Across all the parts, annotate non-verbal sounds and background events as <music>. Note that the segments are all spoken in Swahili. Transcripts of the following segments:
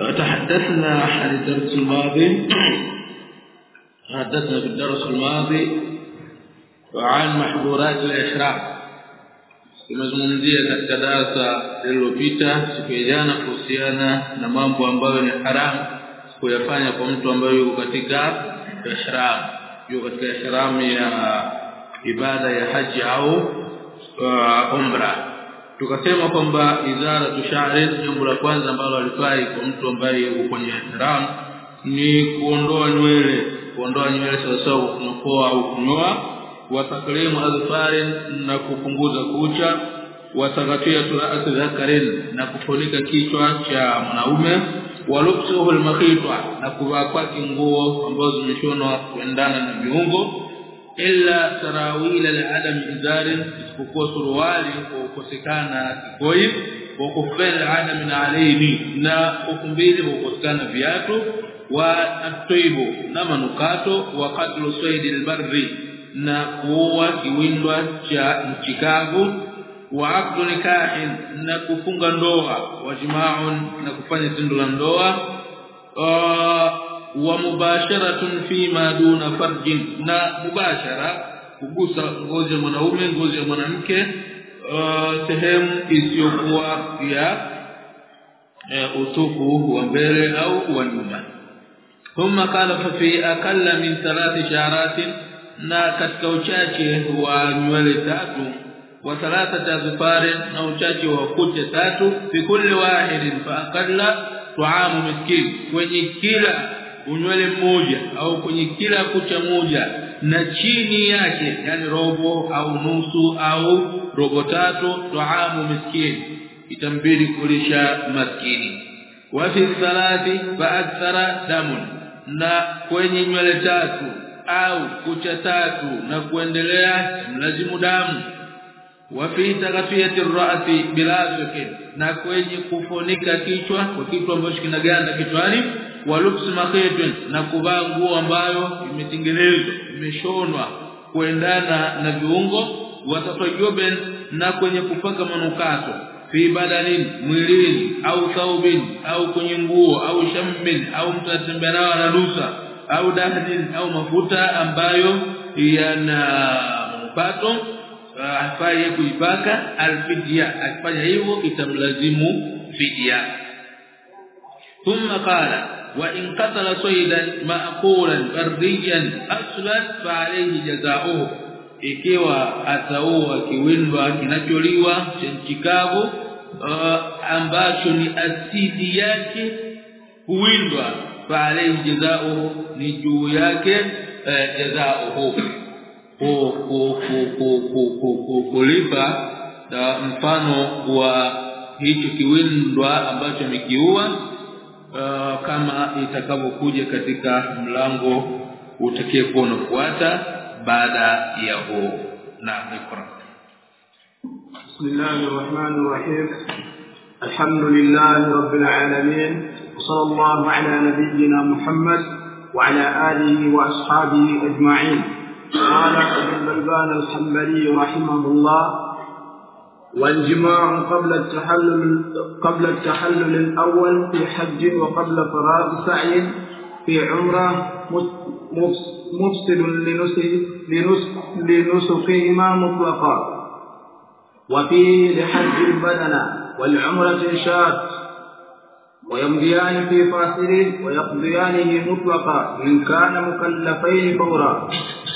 فتحدثنا عن الدرس الماضي تحدثنا في الدرس الماضي وعن محظورات الإحرام tumezungumzia katika darasa lililopita siku ya jana kuhusiana na mambo ambayo ni haramu kuyafanya kwa mtu ambaye yuko katika ihram yuko katika ihram ya ibada ya haji au uh, umra tukasema kwamba idara tushari jambo la kwanza ambalo alifai kwa mtu ambaye yuko kwenye ihram ni kuondoa nywele kuondoa nywele sawa sawa kunokoa au kunyoa wa taklimu na kupunguza kucha wa turasi dhakarin na kufunika kichwa cha mwanaume wa lubsuhu almakhita na kuvaa kwake nguo ambazo zimeshonwa kuendana na viungo illa tarawil al-adam izarin isipokuwa suruali kwa kukosekana kikoi wa kufel adam alayni na ukumbili kukosekana viatu wa atoibu na manukato wa qatlu sayd al-barri na kuua kiwindwa cha mchikavu wa aqdu nikahin na kufunga ndoa wa jimaun na kufanya tendo la ndoa wa mubasharatun fi ma duna farjin na mubashara kugusa ngozi ya mwanaume ngozi ya mwanamke sehemu isiyokuwa ya utupu wa mbele au wa nyuma. Thumma qala fa fi aqalla min thalath sha'ratin na katika uchache wa nywele tatu wa thalathata azfarin na uchache wa kucha tatu fi kulli wahidin fa aqalla tuamu miskin kwenye kila unywele mmoja au kwenye kila kucha moja na chini yake yani robo au nusu au robo tatu tuamu miskini itambidi kulisha maskini. Wa fi thalathi fa akthara damun. Na kwenye nywele tatu au kucha tatu na kuendelea mlazimu damu. Wa fi taghfiyati ar-ra'si bila na kwenye kufunika kichwa kwa kitu ambacho kinaganda kichwani wa lubs makhitun na kuvaa nguo ambayo imetengenezwa imeshonwa kuendana na viungo wa tatajuben na kwenye kupaka manukato fi badalin mwilini au thawbin au kwenye nguo au shammin au mtu atembea nao ananusa au dahdin au mafuta ambayo yana manukato afaye kuipaka alfidia akifanya hivyo itamlazimu fidia thumma qala wa in qatala saydan ma'qulan bardiyan فعليه jazaohu ikiwa ataua kiwindwa kinacholiwa chenchikavu uh, ambacho ni asidi yake kuwindwa fa alayhi jazaohu ni juu yake uh, jazaohu kulipa mfano wa hicho kiwindwa ambacho amekiua uh, kama itakavyokuja katika mlango utakayekuwa unafuata baada ya huo na ikra bismillahir rahmanir rahim alhamdulillahi rabbil alamin وصلى الله على نبينا محمد وعلى آله وأصحابه أجمعين قال ابن بلبان الحنبلي رحمه الله والجماع قبل التحلل قبل التحلل الأول في حج وقبل فراغ سعي في عمرة مفسد لنسقهما مطلقا. وفيه لحج البدن والعمرة شات ويمضيان في فاصل ويقضيانه مطلقا إن كان مكلفين فورا.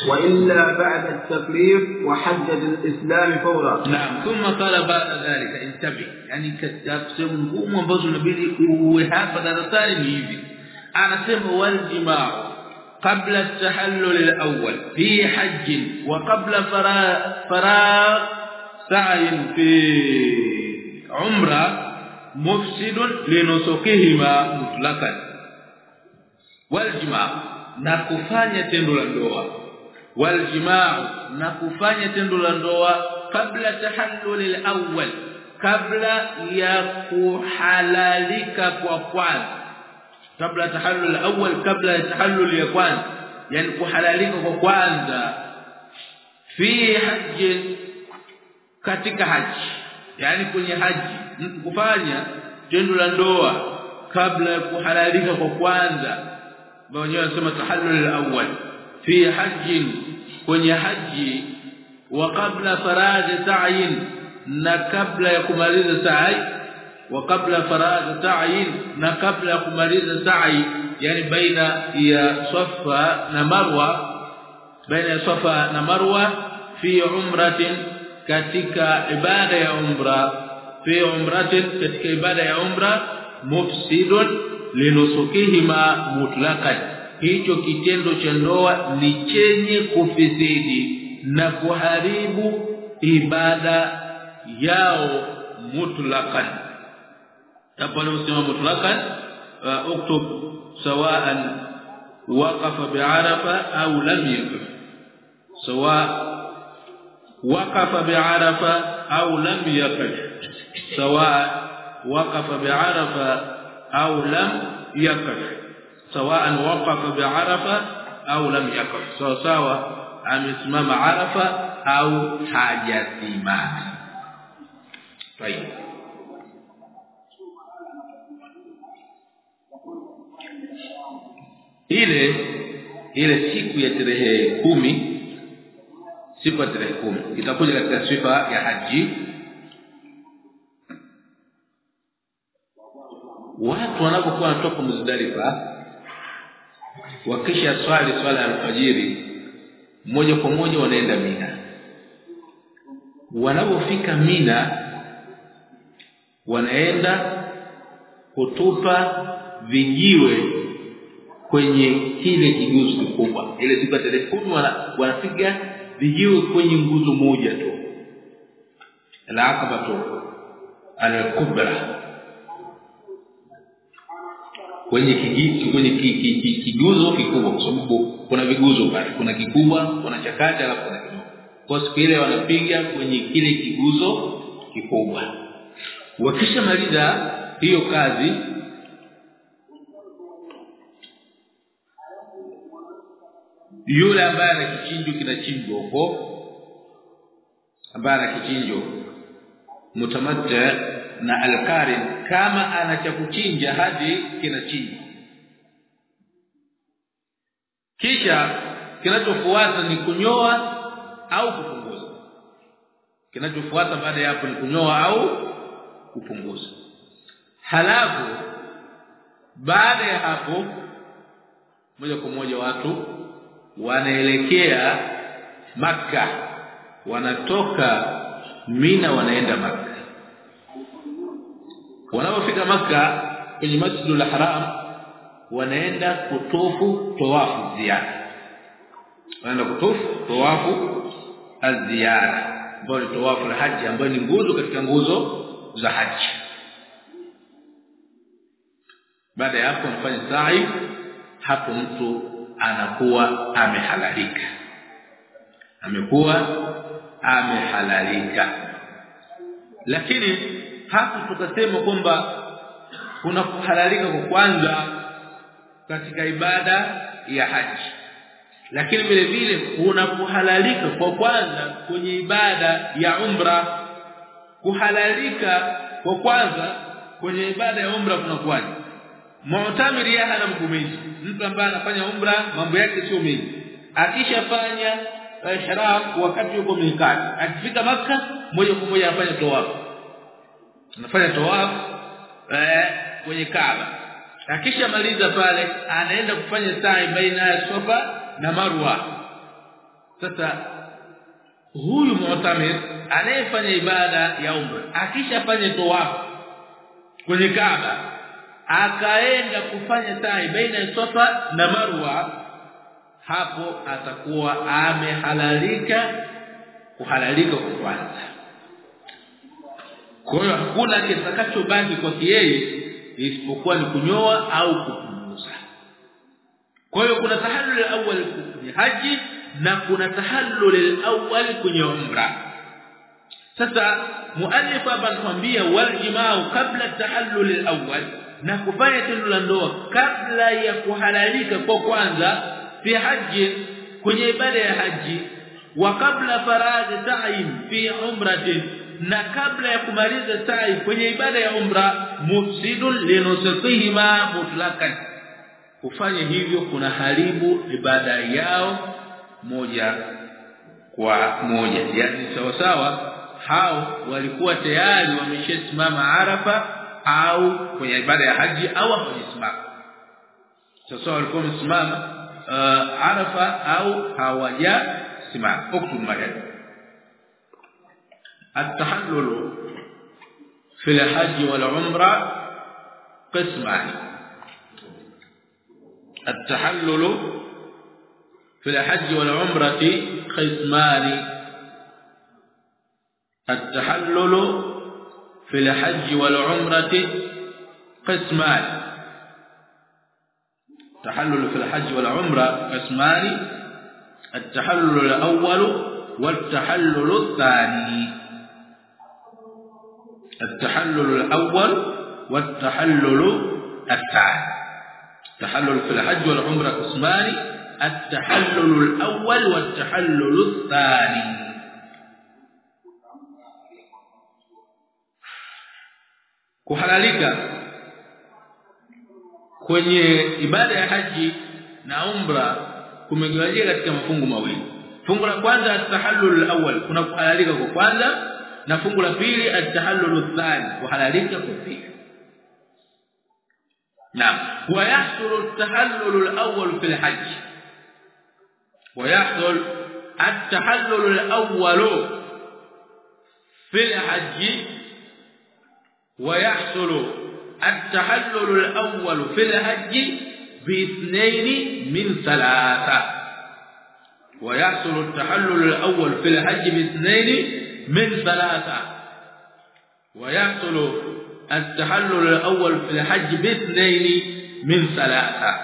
وإلا بعد التكليف وحدد الإسلام فورا. نعم. ثم قال بعد ذلك انتبه. يعني كتابسم قوم ambao nabidi uhapa darasani ni hivi anasema waljima قبل التحلل الأول في حج وقبل فراغ سعي في عمرة مفسد لنسكهما مطلقا. والجماع. نكفanya tendo la ndoa waljimaa na kufanya tendo la ndoa kabla tahallul alawwal kabla ya kuhalalika kwa kwanza. Kabla tahallul alawwal kabla ya tahallul ya kwanza yani kuhalalika kwa kwanza. Fi hajj katika haji yani kwenye haji mtu kufanya tendo la ndoa kabla ya kuhalalika kwa kwanza. Wenyewe wanasema tahallul alawwal fi hajj kwenye haji wa kabla faragh ta'yin na kabla ya kumaliza sa'i wa kabla faragh ta'yin na kabla ya kumaliza sa'i yani baina ya safa na marwa baina ya safa na marwa fi umratin katika ibada ya umra fi umratin katika ibada ya umra mufsidun linusukihima mutlaqan hicho kitendo cha ndoa ni chenye kufisidi na kuharibu ibada yao mutlaqan tabana usema mutlaqan uktub sawaan waqafa bi'arafa au lam yaqif sawa waqafa bi'arafa au lam yaqif sawa waqafa bi'arafa au lam yaqif sawaan waqafa bi'arafa au lam yaqif sawa sawa amesimama arafa au hajasimama طيب ile ile siku ya tarehe kumi siku ya tarehe kumi itakuja katika sifa ya haji watu wanapokuwa wanatoka Muzdalifa wakisha swali swala ya alfajiri moja kwa moja wanaenda Mina. Wanapofika Mina wanaenda kutupa vijiwe kwenye kile kiguzo kikubwa. Ile siku telefoni wanapiga vijiwe kwenye nguzo moja tu. Al-aqaba tu kwenye kijiti kwenye kiguzo kikubwa kwa sababu kuna viguzo pale. Kuna kikubwa kuna chakata alafu kuna kidogo kwa siku ile wanapiga kwenye kile kiguzo kikubwa. Wakishamaliza hiyo kazi yule ambaye ana kichinjo kinachinjwa huko ambaye ana kichinjo mutamatta na alkarin kama ana hadi kinachinja kisha kinachofuata ni kunyoa au kupunguza. Kinachofuata baada ya hapo ni kunyoa au kupunguza. Halafu baada ya hapo moja kwa moja watu wanaelekea maka wanatoka Mina wanaenda maka wanapofika maka kwenye Masjidul Haram wanaenda kutofu tawafu ziara. Wanaenda kutofu tawafu aziara ambayo ni tawafu la haji ambayo ni nguzo katika nguzo za haji. Baada ya hapo mfanye sa'i hapo mtu anakuwa amehalalika. Amekuwa amehalalika. Lakini hapo tukasema kwamba kuna kuhalalika kwa kwanza katika ibada ya haji. Lakini vile vile kuna kuhalalika kwa kwanza kwenye ibada ya umra. Kuhalalika kwa kwanza kwenye ibada ya umra kuna kwaje mu'tamir yahana hana mgumizi mtu ambaye anafanya umra mambo yake sio mengi. Akishafanya ihram wakati yuko mikati. Akifika maka moja kwa moja anafanya tawaf anafanya tawaf eh kwenye Kaaba. Akishamaliza pale anaenda kufanya sa'i baina ya Safa na Marwa. Sasa huyu mu'tamir anayefanya ibada ya umra akishafanya tawaf kwenye Kaaba akaenda kufanya sa'i baina ya Safa na Marwa hapo atakuwa amehalalika kuhalalika kwa kwanza kwa hiyo hakuna kitakachobaki kwa yeye isipokuwa ni kunyoa au kupunguza. Kwa hiyo kuna tahallul awwal ni haji na kuna tahallul awwal kwenye umra. Sasa muallif hapa anatuambia wal jima'u kabla tahallul awwal na kufanya tendo la ndoa kabla ya kuhalalika kwa kwanza fi haji kwenye ibada ya haji wa kabla faradhi ta'im fi umratin na kabla ya kumaliza sa'i kwenye ibada ya umra mufsidun linusqihima mutlakan kufanya hivyo kuna haribu ibada yao moja kwa moja. Yani sawa sawa hao walikuwa tayari wameshasimama Arafa au kwenye ibada ya haji au hawajasimama. Sasa walikuwa wamesimama uh, Arafa au hawajasimama. Hukumu التحلل في الحج والعمرة قسمان. التحلل في الحج والعمرة قسمان. التحلل في الحج والعمرة قسمان. التحلل في الحج والعمرة قسمان. التحلل الأول والتحلل الثاني. التحلل الأول والتحلل الثاني التحلل في الحج والعمره قسمان التحلل الأول والتحلل الثاني kuhalalika kwenye ibada ya haji na umra kumegawanyika katika mafungu mawili fungu la kwanza at-tahallul awwal kuna kuhalalika kwa kwanza na fungu la pili at-tahallul thani. Kuhalalika نعم ويحصل التحلل الأول في الحج ويحصل التحلل الأول في الحج ويحصل التحلل الأول في الحج باثنين من ثلاثة ويحصل التحلل الأول في الحج باثنين من ثلاثة. ويحصل التحلل الأول في الحج باثنين من ثلاثة.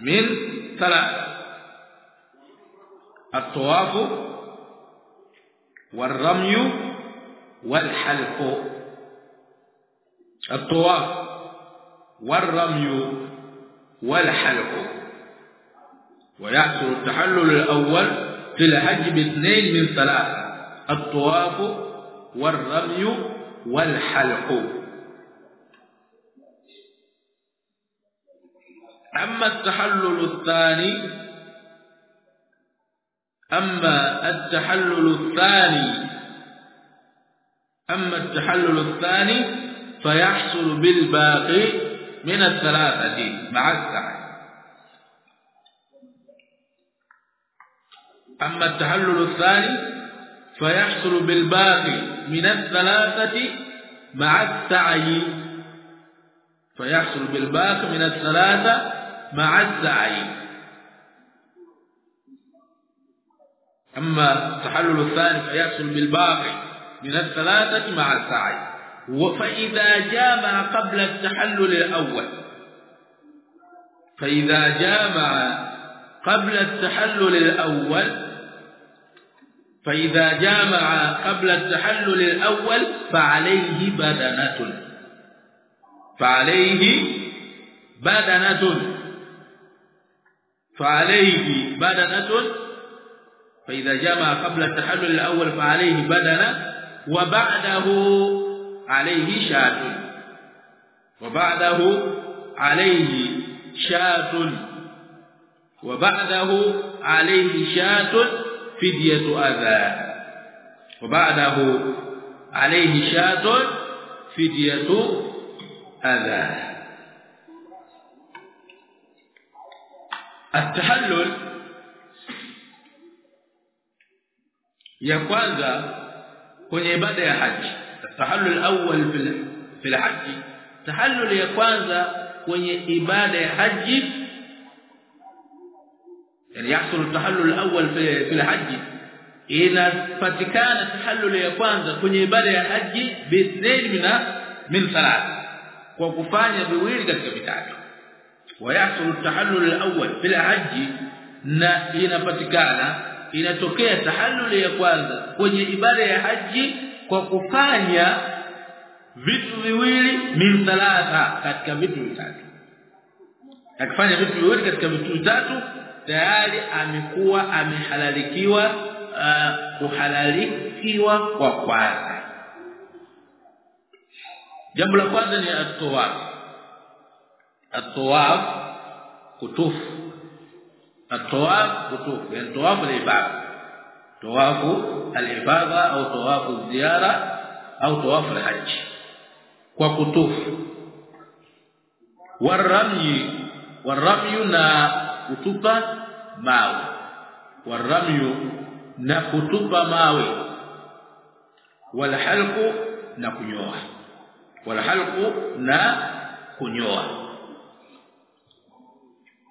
من ثلاثة. الطواف والرمي والحلق الطواف والرمي والحلق ويحصل التحلل الأول في الحج باثنين من ثلاثة. الطواف والرمي والحلق. أما التحلل الثاني أما التحلل الثاني أما التحلل الثاني فيحصل بالباقي من الثلاثة مع السعي. أما التحلل الثاني فيحصل بالباقي من الثلاثة مع السعي. فيحصل بالباقي من الثلاثة مع السعي. أما التحلل الثاني فيحصل بالباقي من الثلاثة مع السعي. فإذا جامع قبل التحلل الأول. فإذا جامع قبل التحلل الأول فإذا جامع قبل التحلل الأول فعليه بدنة. فعليه بدنة. فعليه بدنة. فإذا جمع قبل التحلل الأول فعليه بدنة. وبعده عليه شاة. وبعده عليه شاة. وبعده عليه شاة. فدية أذى وبعده عليه شاة فدية أذى التحلل ya kwanza kwenye ibada ya haji tahallul awwal fil fil haji tahallul ya kwanza kwenye ibada ya haji yani yahsul tahallul awwal fil haji inapatikana tahallul ya kwanza kwenye ibada ya haji bithnain mina min thalath kwa kufanya viwili katika vitatu ويحصل التحلل الاول في الحج na inapatikana inatokea tahallul ya kwanza kwenye ibada ya haji kwa kufanya vitu viwili min thalatha katika vitu vitatu akifanya vitu viwili katika vitu vitatu tayari amekuwa amehalalikiwa uh, kuhalalikiwa kwa kwanza. Jambo la kwanza ni at-tawaf. At-tawaf kutufu. At-tawaf kutufu. Yani tawaf al-ibada. Tawafu al-ibada au tawafu ziyara au tawafu al-hajj. Kwa kutufu. Warami warami na kutupa mawe. Waramyu na kutupa mawe. Walhalqu na kunyoa. Walhalqu na kunyoa.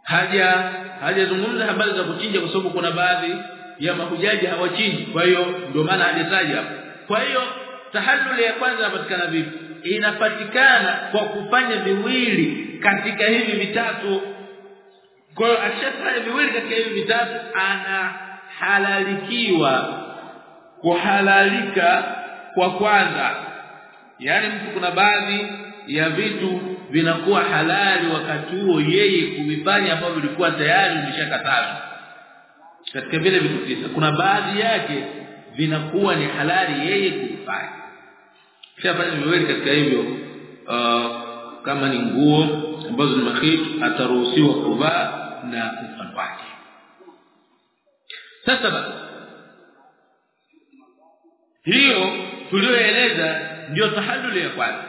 Haja hajazungumza habari za kuchinja kwa sababu kuna baadhi ya mahujaji hawachinji. Kwa hiyo ndio maana hajataja kwa hiyo tahallul ya kwanza inapatikana vipi? Inapatikana kwa kufanya viwili katika hivi vitatu kwa hiyo akishafanya viwili katika hivi vitatu anahalalikiwa kuhalalika kwa kwanza. Yani mtu kuna baadhi ya vitu vinakuwa halali wakati huo yeye kuvifanya ambavyo vilikuwa tayari vimeshakatazwa. Katika vile vitu tisa kuna baadhi yake vinakuwa ni halali yeye kuvifanya. Kishafanya viwili katika hivyo uh, kama ni nguo ambazo ni makhit ataruhusiwa kuvaa na mfano wake sasa basi hiyo tulioeleza ndio tahallul ya kwanza.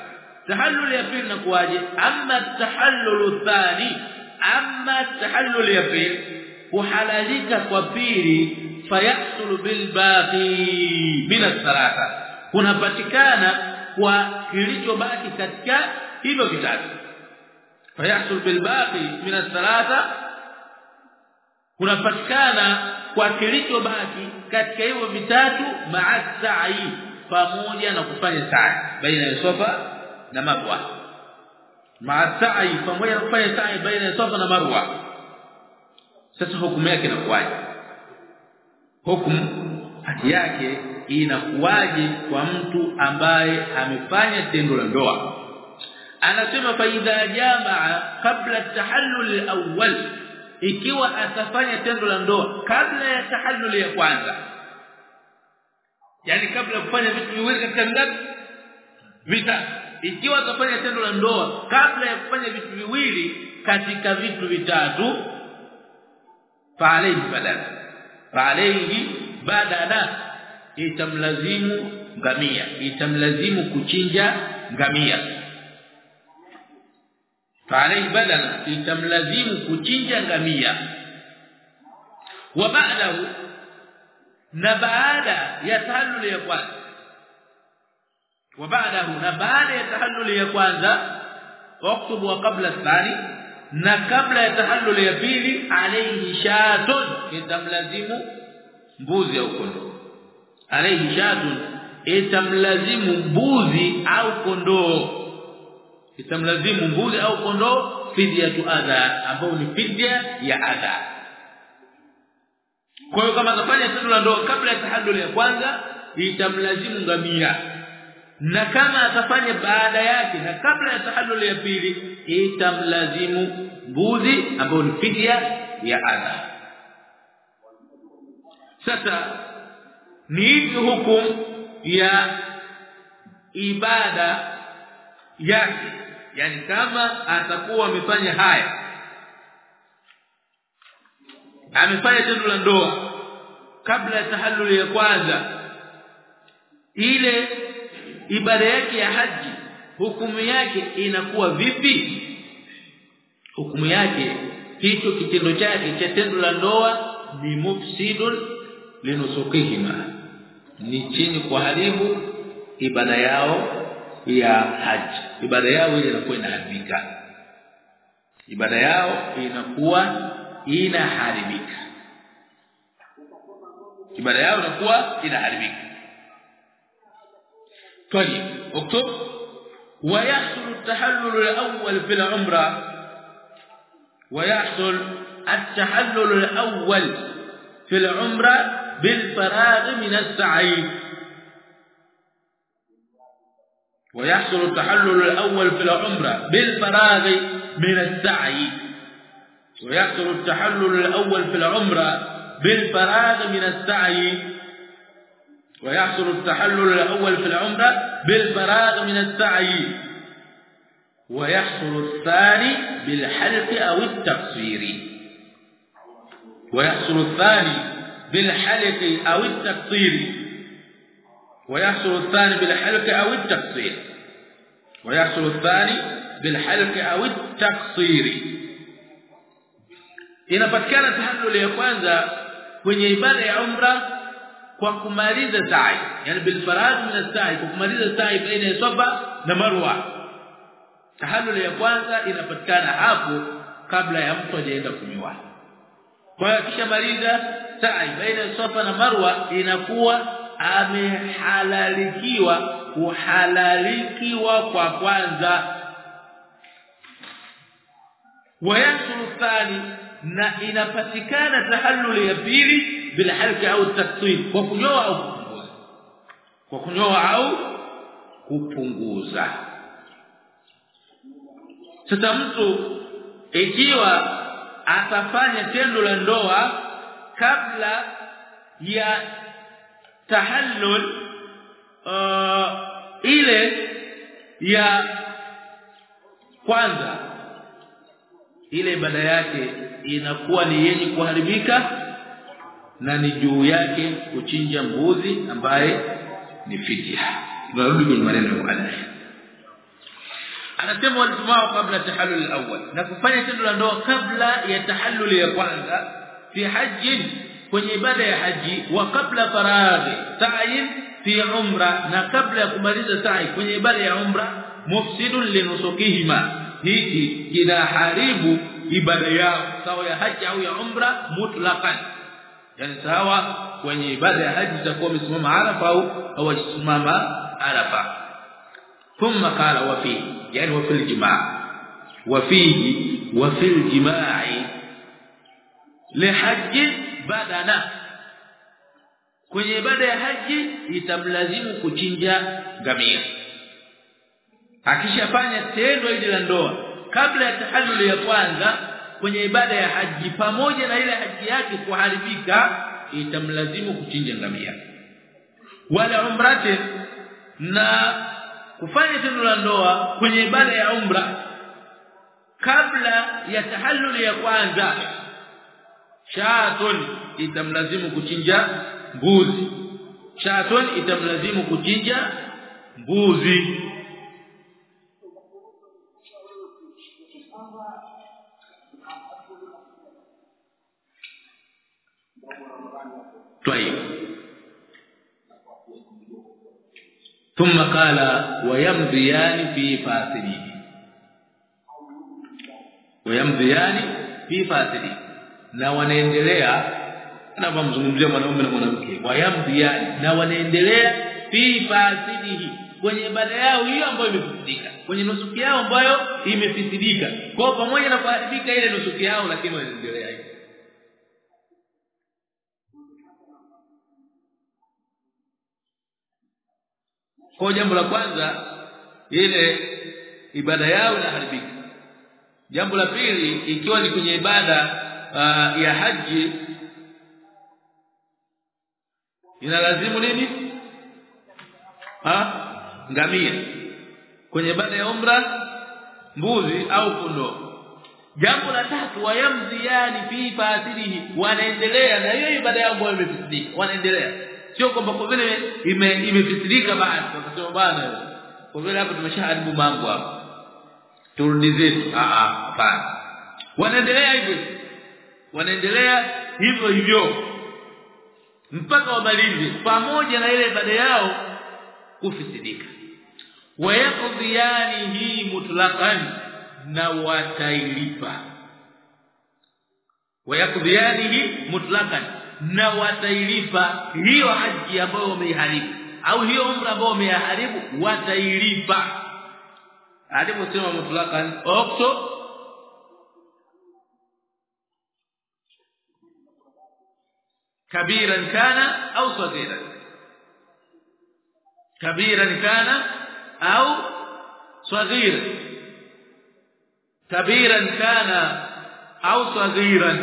Tahallul ya pili inakuwaje? Amma tahallul thani amma tahallul ya pili kuhalalika kwa pili fayasulu bil min as-salata. Kunapatikana kwa kilichobaki katika hivyo vitatu fayahsul bil min as-salata kunapatikana kwa kilichobaki katika hivyo vitatu maasai pamoja na kufanya sa'i baina ya sofa na marwa. Maasai pamoja na kufanya sa'i baina ya sofa na marwa. Sasa hukumu yake inakuwaje? Hukumu yake inakuwaje kwa mtu ambaye amefanya tendo la ndoa? Anasema faidha jamaa kabla tahallul alawwal ikiwa atafanya tendo la ndoa kabla ya tahallul ya kwanza. Yani kabla ya kufanya vitu viwili katika ngapi? Vita ikiwa atafanya tendo la ndoa kabla ya kufanya vitu viwili katika vitu vitatu fa alayhi badala. Fa alayhi badala. Itamlazimu ngamia. Itamlazimu kuchinja ngamia فعليه بدلا itamlazimu kuchinja ngamia wa ba'dahu na baada ya tahallul ya kwanza wa ba'dahu na baada ya tahallul ya kwanza waktub wa qabla thani na kabla ya tahallul ya pili alayhi shatun itamlazimu mbuzi au kondoo alayhi shatun itamlazimu mbuzi au kondoo itamlazimu mbuzi au kondoo fidia tu adha ambao ni fidia ya adha. Kwa hiyo kama atafanya tendo la ndoa kabla ya tahallul ya kwanza itamlazimu ngamia na kama atafanya baada yake na kabla ya tahallul ya pili itamlazimu mbuzi ambao ni fidia ya adha. Sasa ni hivi hukumu ya ibada yake yani kama atakuwa amefanya haya amefanya tendo la ndoa kabla ya tahallul ya kwanza ile ibada yake ya haji hukumu yake inakuwa vipi? Hukumu yake hicho kitendo chake cha tendo la ndoa ni mufsidun linusukihima ni chini kuharibu ibada yao ya haji ibada yao ile inakuwa inaharibika ibada yao inakuwa inaharibika ibada yao inakuwa inaharibika طيب اكتب ويحصل التحلل الأول في العمره ويحصل التحلل الأول في العمرة بالفراغ من السعي ويحصل التحلل الأول في العمرة بالفراغ من السعي. ويحصل التحلل الأول في العمرة بالفراغ من السعي. ويحصل التحلل الأول في العمرة بالفراغ من السعي. ويحصل الثاني بالحلق أو التقصير. ويحصل الثاني بالحلق أو التقصير. ويحصل الثاني بالحلق أو التقصير ويحصل الثاني بالحلق أو التقصير inapatikana tahallul ya kwanza kwenye ibada ya umra kwa kumaliza sa'i yani bil farad min as-sa'i kwa kumaliza sa'i baina ya safa na marwa tahallul ya kwanza inapatikana hapo kabla ya mtu hajaenda kunyoa kwa hiyo akishamaliza sa'i baina ya safa na marwa inakuwa amehalalikiwa kuhalalikiwa kwa kwanza. Wayasuru thani na inapatikana tahallul ya pili bila halka au taksir kwa kunyoa au kupunguza. Kwa kunyoa au kupunguza. Sasa mtu ikiwa atafanya tendo la ndoa kabla ya tahallul uh, ile ya kwanza. Ile ibada yake inakuwa ni yenye kuharibika na ni juu yake kuchinja mbuzi ambaye ni fidia tunarudi kwenye maneno ya Allah anasema walisimama kabla tahallul al-awwal. Na kufanya tendo la ndoa kabla ya tahallul ya kwanza fi hajj kwenye ibada ya haji wa kabla faraghi sa'in fi umra na kabla ya kumaliza sa'i kwenye ibada ya umra mufsidun linusukihima hiki kinaharibu ibada yao sawa ya haji au ya umra mutlaqan. Yani sawa kwenye ibada ya haji itakuwa msimama arafa au hawasimama arafa. Thumma qala wa fi yani wa fil jimaa. Wa fihi wa fil jimaa'i lihajj badana kwenye ibada ya haji itamlazimu kuchinja ngamia. Akishafanya tendo hili la ndoa kabla ya tahallul ya kwanza kwenye ibada ya haji pamoja na ile haji yake kuharibika itamlazimu kuchinja ngamia. Wala umrate na kufanya tendo la ndoa kwenye ibada ya umra kabla ya tahallul ya kwanza shatun itamlazimu kuchinja mbuzi shatun itamlazimu kuchinja mbuzi طيب ثم قال ويمضيان في فاسده ويمضيان في فاسده na wanaendelea anapomzungumzia mwanaume na mwanamke wayamdhiani na wanaendelea fi fasidihi kwenye ibada yao hiyo ambayo imefisidika kwenye nusuki yao ambayo imefisidika. Kwa pamoja na kuharibika ile nusuki yao lakini wanaendelea hivyo kwa jambo la kwanza ile ibada yao inaharibika. Jambo la pili ikiwa ni kwenye ibada ya haji inalazimu nini? Ha? Ngamia. Kwenye ibada ya umra mbuzi au kondoo. Jambo la tatu wayamziani fi fasilihi. Wanaendelea na hiyo ibada yao ambayo imefisidika wanaendelea. Sio kwamba kwa vile ime imefisidika basi wakasema bwana kwa vile hapo tumeshaharibu mambo hapo turudi zetu. A a hapana. Wanaendelea hivyo wanaendelea hivyo hivyo. Mpaka wamalize pamoja na ile ibada yao kufisidika. Wayakudhiani hii mutlaqan na watailipa. Wayakudhiani hii mutlaqan na watailipa hiyo haji ambayo wameiharibu. Au hiyo umra ambayo wameiharibu watailipa. Aliposema mutlaqan okto kabiran kana au saghiran kabiran kana au saghiran kabiran kana au saghiran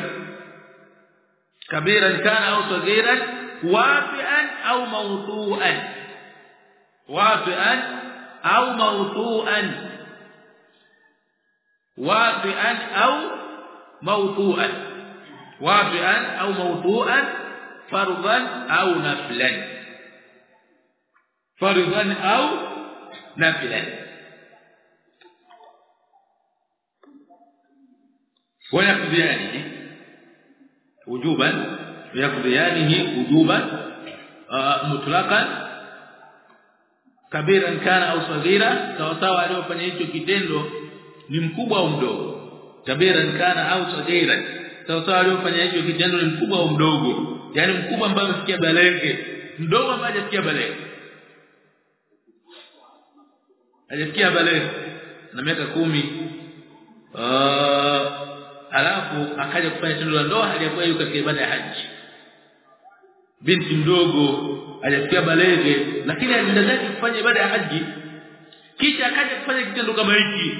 kabiran kana au saghiran wafi'an au mawtu'an wafi'an au mawtu'an wafi'an au mawtu'an wafi'an au mawtu'an fardan au naflan fardan au naflan ويقضيانه وجوبا ويقضيانه وجوبا مطلقا kabiran kana au saghira sawa sawa aliyofanya hicho kitendo ni mkubwa au mdogo kabiran kana au saghira sawa sawa aliyofanya hicho kitendo ni mkubwa au mdogo Yani mkubwa ambaye amefikia balenge. Mdogo ambaye hajafikia balenge. Alifikia balenge. Na miaka kumi. Uh, alafu akaja kufanya tendo la ndoa aliyakuwa yuko katika ibada ya haji. Binti mdogo alifikia balenge lakini aliendelea kufanya ibada ya haji. Kisha akaja kufanya kitendo kama hiki.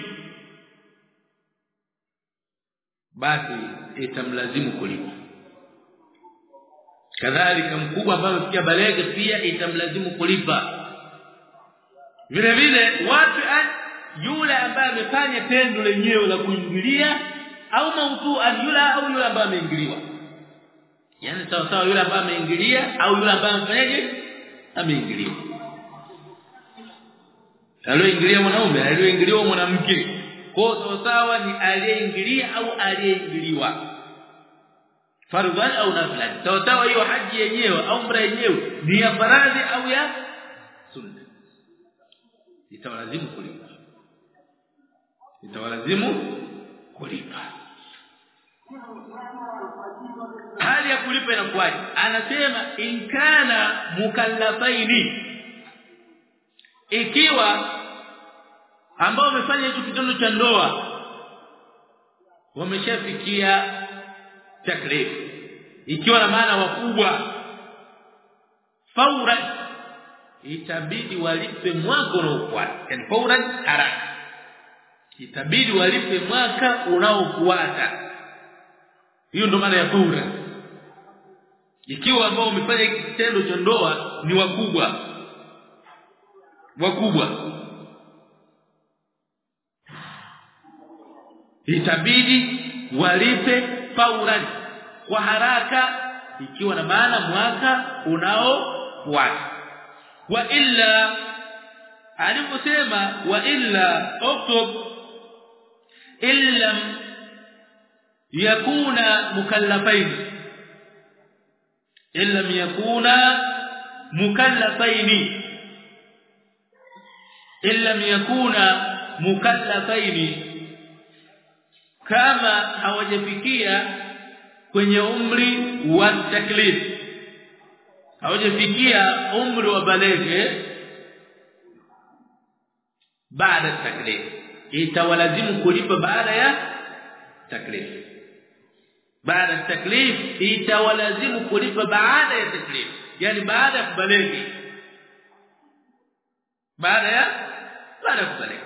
Basi itamlazimu kulipa kadhalika mkubwa ambaye pia balege pia itamlazimu kulipa. Vile vile watu yule ambaye amefanya tendo lenyewe la kuingilia au mautu yule au yule ambaye ameingiliwa. Yani sawa sawa yule ambaye ameingilia au yule ambaye amefanyaje? Ameingiliwa. Aliyoingilia mwanaume aliyoingiliwa mwanamke. Kwa sawa sawa ni aliyeingilia au aliyeingiliwa fardhan au naflan sawa sawa hiyo haji yenyewe au umra yenyewe ni ya faradhi au ya sunna. Itawalazimu kulipa. Itawalazimu kulipa. Hali ya kulipa inakuwaje? Anasema inkana mukallafaini. Ikiwa ambao wamefanya hicho kitendo cha ndoa wameshafikia taklif ikiwa na maana wakubwa faura itabidi walipe mwaka unaofuata. Yani faura haraka. Itabidi walipe mwaka unaofuata. Hiyo ndo maana ya faura ikiwa ambao umefanya kitendo cha ndoa ni wakubwa. Wakubwa. Itabidi walipe fauran kwa haraka ikiwa na maana mwaka unaofuata. Wa illa aliposema wa illa uktub illa yakuna mukallafain illa yakuna mukallafain illa yakuna mukallafain. Kama hawajafikia kwenye umri wa taklif hawajafikia umri wa balaghe baada ya taklif itawalazimu kulipa baada ya taklif baada ya taklif itawalazimu kulipa baada ya taklif yani baada ya kubaliki baada ya baada ya kubaliki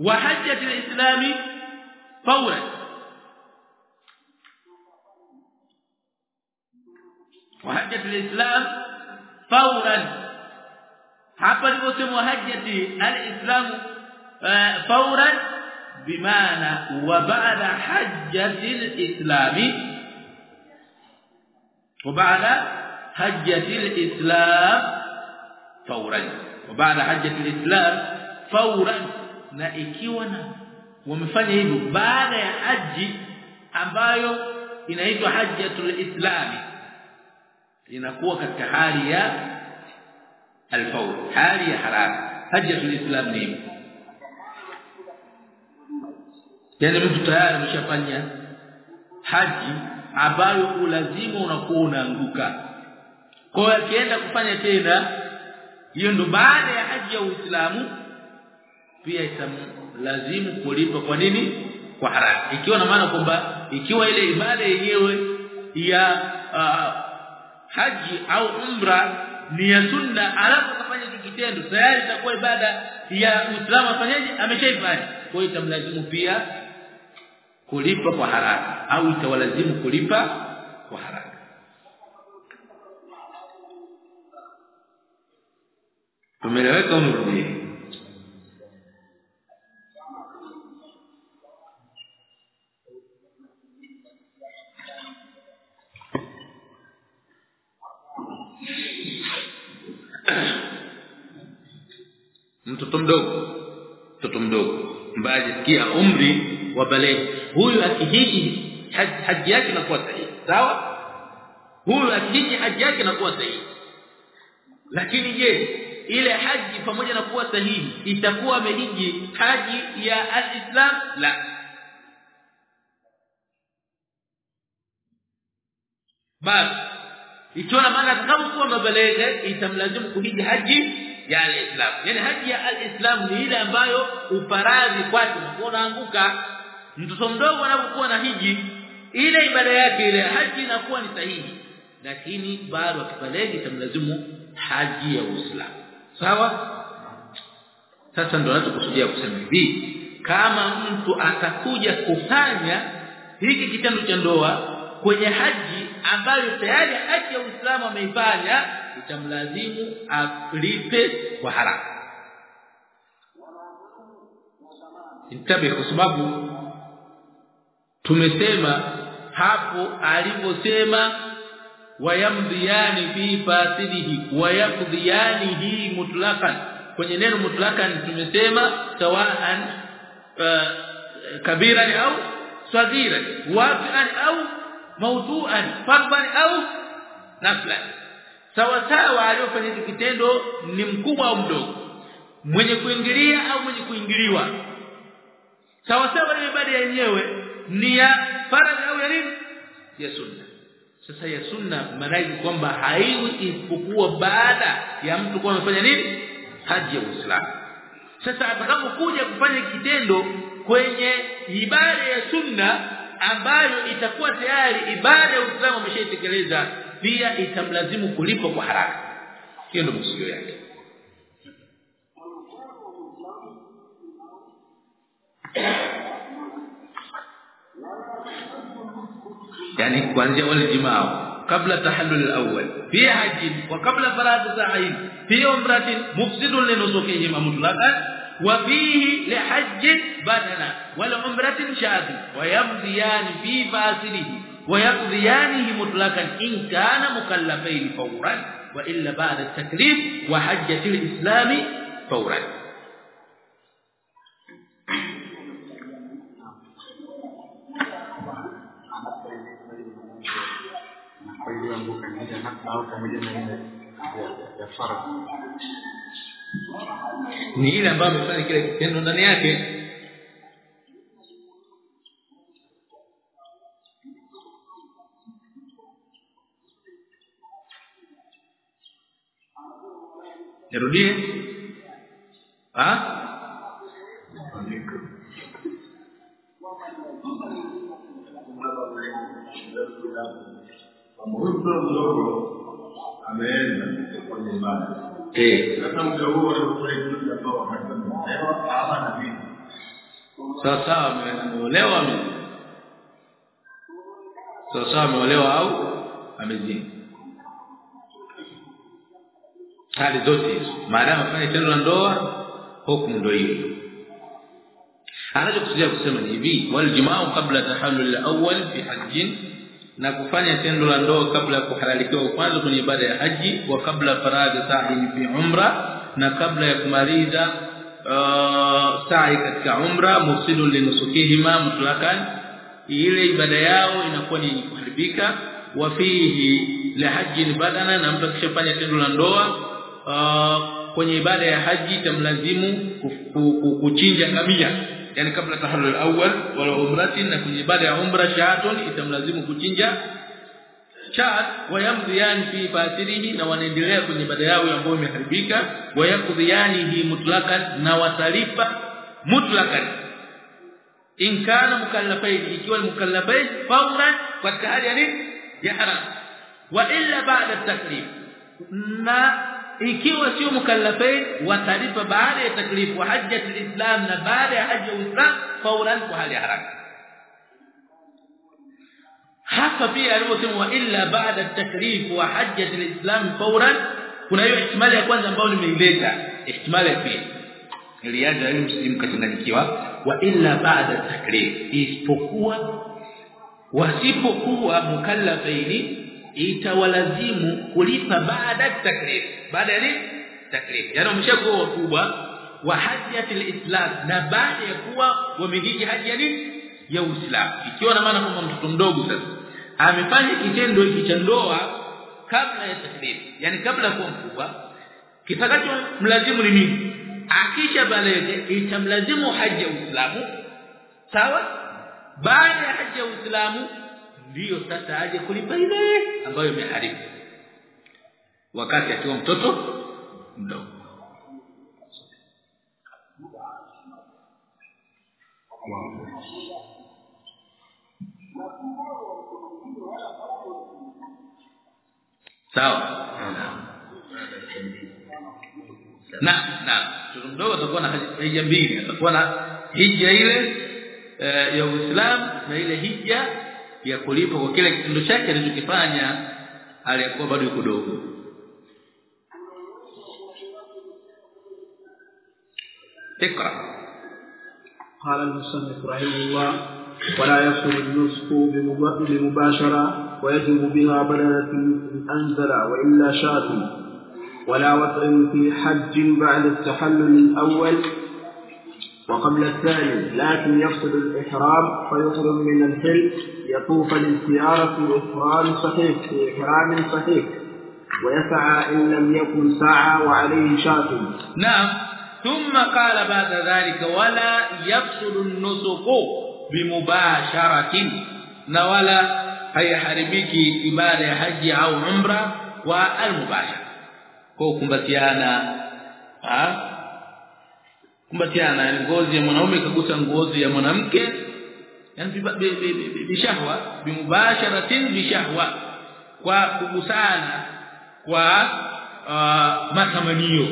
وحجه الاسلام فورا. وحجه الإسلام فورا. hapa ndipo semu الإسلام آه، فورا. بمعنى وبعد حجة الإسلام وبعد حجة الإسلام فورا. وبعد حجة الإسلام فورا. na ikiwa wamefanya hivyo baada ya haji ambayo inaitwa hajjatul islami. Inakuwa katika hali ya alfaul hali ya haram hajjatul islam ni yani mtu tayari ameshafanya haji ambayo ulazima unakuwa unaanguka. Kwa hiyo akienda kufanya tena hiyo ndo baada ya haji ya uislamu pia itamu itamlazimu kulipa kwa nini? Kwa haraka. Ikiwa na maana kwamba ikiwa ile ibada yenyewe ya uh, haji au umra ni ya sunna alafu akafanya kitendo tayari itakuwa ibada ya Uislamu afanyaje? Ameshaifanya. Kwa hiyo itamlazimu pia kulipa kwa haraka au itawalazimu kulipa kwa haraka. Tumeleweka umrudi <coughs> mtoto mdogo mtoto mdogo ambaye ajisikia umri wa baleghe huyu akihiji haji yake inakuwa sahihi. Sawa? Huyu akihiji haji yake inakuwa sahihi. Lakini je ile haji pamoja na kuwa sahihi itakuwa amehiji haji ya alislam? La. Basi ikiwa na maana atakapokuwa mabaleghe itamlazimu kuhiji haji ya alislam. Yani haji ya alislam ni ile ambayo ufaradhi kwake. Unaanguka. Mtoto mdogo anapokuwa na hiji ile ibada yake ile haji inakuwa ni sahihi. Lakini bado akibalegi itamlazimu haji ya uislamu. Sawa? Sasa ndo anachokusudia kusema hivi. Kama mtu atakuja kufanya hiki kitendo cha ndoa kwenye haji ambayo tayari haji ya Uislamu ameifanya itamlazimu alipe kwa haraka. Intabi kwa sababu tumesema hapo aliposema wayamdhiyani fi fasidihi wayaqdhiyanihi mutlaqan kwenye neno mutlaqan tumesema sawaan uh, kabira au swagira wafi'an au mawdu'an farban au naflan. Sawa sawa aliyofanya kitendo ni mkubwa au mdogo? Mwenye kuingilia au mwenye kuingiliwa? Sawa sawa ile ibada yenyewe ni ya faradhi au ya nini? Ya sunna. Sasa ya sunna maana kwamba haiwi isipokuwa baada ya mtu kuwa amefanya nini? Haji ya Uislamu. Sasa atakapokuja kufanya kitendo kwenye ibada ya sunna ambayo itakuwa tayari ibada ya Uislamu ameshaitekeleza pia itamlazimu kulipo kwa haraka. Hiyo ndio msingi yake. Yani kuanzia wale jimaa kabla tahallul alawwal fi hajj wa kabla farad za'id fi umratin mufsidun linusukihim mutlaqan wa fihi li hajj badana wal umratin shadi wa yamdiyan fi fasilihi wa yaqdiyanihi mutlaqan in kana mukallafain fawran wa illa ba'da at-taklif wa hajjati al-islam fawran iliyoanguka ni ile nakla au pamoja na ile ya faradhi ni ile ambayo amefanya kile kitendo ndani yake. Nirudie. Ah mtoto mdogo ameenda kwenye eh sasa muda huo anafanya kitu cha ndoa wakati ameolewa ama na nini sawa sawa ameolewa ame sawa sawa ameolewa au amezini hali zote hizo maadamu afanye tendo la ndoa hukumu ndio hiyo anachokusudia kusema ni hivi wal jimaa kabla tahallul al-awwal fi hajjin na kufanya tendo la ndoa kabla ya kuhalalikiwa kwanza kwenye ibada ya haji wa kabla faradhi sa'i fi umra na kabla ya kumaliza uh, sa'i katika umra mufsidun linusukihima mutlakan ile ibada yao inakuwa ni kuharibika. Wa fihi la haji badana na mtu akishafanya tendo la ndoa uh, kwenye ibada ya haji tamlazimu kuchinja ngamia yani kabla tahallul awwal wala umrati na kwenye ibada ya umra shaatun itamlazimu kuchinja. Shaat wayamdhiyan fi fasilihi na wanaendelea kwenye ibada yao ambayo imeharibika. Wayakudhiyanihi mutlaqan na watalipa mutlaqan. In kana mukallafain ikiwa mukallafain fawran katika hali ya haram. Wa illa ba'da taklif na ikiwa sio mukallafain watalipa baada ya taklif wa hajjat alislam na baada ya hajja uislam fawran kwa hali ya haraka hapa pia wa illa ba'da taklif wa hajjat alislam fawran kuna hiyo ihtimali ya kwanza ambayo nimeileta ihtimali ya pili ilianza ili msimkachanganyikiwa wa illa ba'da taklif isipokuwa wasipokuwa mukallafaini itawalazimu kulipa baada taklif. Baada ya nini? Taklif. Yani umeshakuwa wakubwa wa hajjatul islam na baada ya kuwa wamejiji haji ya nini? Ya uislamu. Ikiwa na maana kwamba mtoto mdogo sasa amefanya kitendo hiki cha ndoa kabla ya taklif. Yani kabla kuwa mkubwa kitakacho mlazimu ni nini? Akisha balege itamlazimu haji ya uislamu. Sawa? Baada ya haji ya uislamu ndiyo sasa aje kulipa ile ambayo imeharibu wakati akiwa mtoto mdogo sawa na na mtoto mdogo atakuwa na hija mbili atakuwa na hija ile e, ya Uislamu na ile hija ya kulipa kwa kile kitendo chake alichokifanya aliyakuwa bado yuko dogo. اقرا قال المصنف رحمه الله ولا يصل النسك بمباشرة ويجب بها بدنة أنزل وإلا شاة ولا وطء في حج بعد التحلل الأول وقبل الثاني لكن يفصل الإحرام فيحرم من الحل يطوف للزيارة إحرام صحيح في إحرام صحيح. ويسعى إن لم يكن ساعة وعليه شاة. نعم. ثم قال بعد ذلك ولا يفصل النسك بمباشرة. na wala haiharibiki ibada ya haji au umra wa almubashara kwa ah yani ngozi ya mwanaume ikagusa ngozi ya mwanamke. Yani bishahwa bimubasharatin bishahwa kwa kugusana kwa uh, matamanio.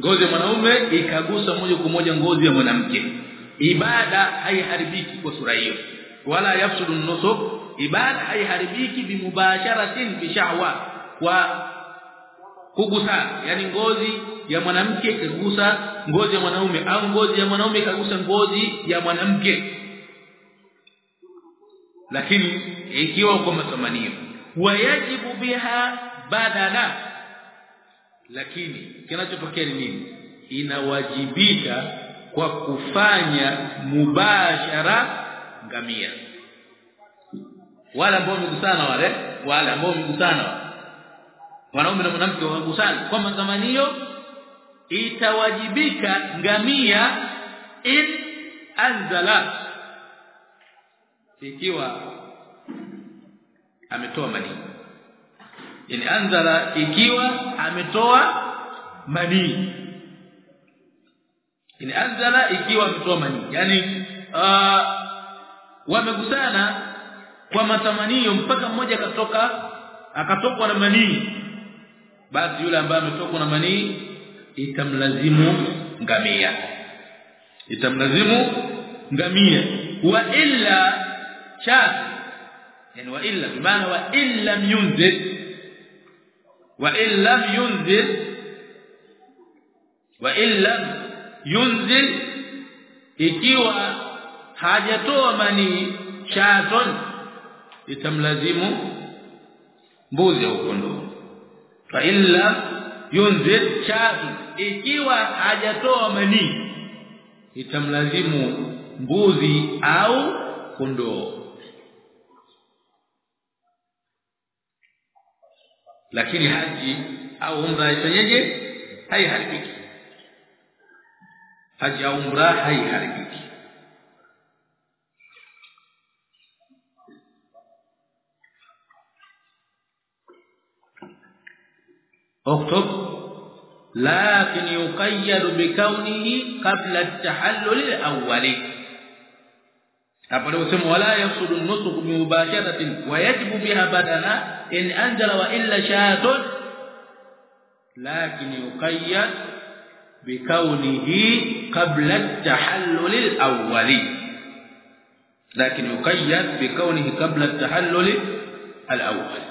Ngozi ya mwanaume ikagusa moja kwa moja ngozi ya mwanamke. Ibada haiharibiki kwa sura hiyo. Wala yafsudu nusuk ibada haiharibiki bimubasharatin bishahwa kwa kugusana yani ngozi ya mwanamke ikagusa ngozi ya mwanaume au ngozi ya mwanaume ikagusa ngozi ya mwanamke. Lakini ikiwa kwa matamanio wayajibu biha badala lakini kinachotokea ni nini? Inawajibika kwa kufanya mubashara ngamia. Wale ambao wamegusana wale wale ambao wamegusana wanaume na mwanamke wamegusana kwa hiyo itawajibika ngamia in anzala. Ikiwa ametoa manii yani anzala ikiwa ametoa manii yani anzala ikiwa ametoa manii yani uh, wamegusana kwa matamanio mpaka mmoja akatoka akatokwa na manii basi yule ambaye ametokwa na manii itamlazimu ngamia itamlazimu ngamia wa illa shati yani wa illa bimaana wa illa yunzil wa illa yunzil wa illa yunzil ikiwa hajatoa manii shaton itamlazimu mbuzi au kondoo fa illa yunzil shatu ikiwa hajatoa manii itamlazimu mbuzi au kondoo. Lakini haji au umra ifanyeje haiharibiki. Haji au umra haiharibiki اكتب. لكن يقيد بكونه قبل التحلل الاولي أقول ولا يقصد النسخ مباشرة ويجب بها بدنا إن أنزل وإلا شاة. لكن يقيد بكونه قبل التحلل الأولي لكن يقيد بكونه قبل التحلل الأول.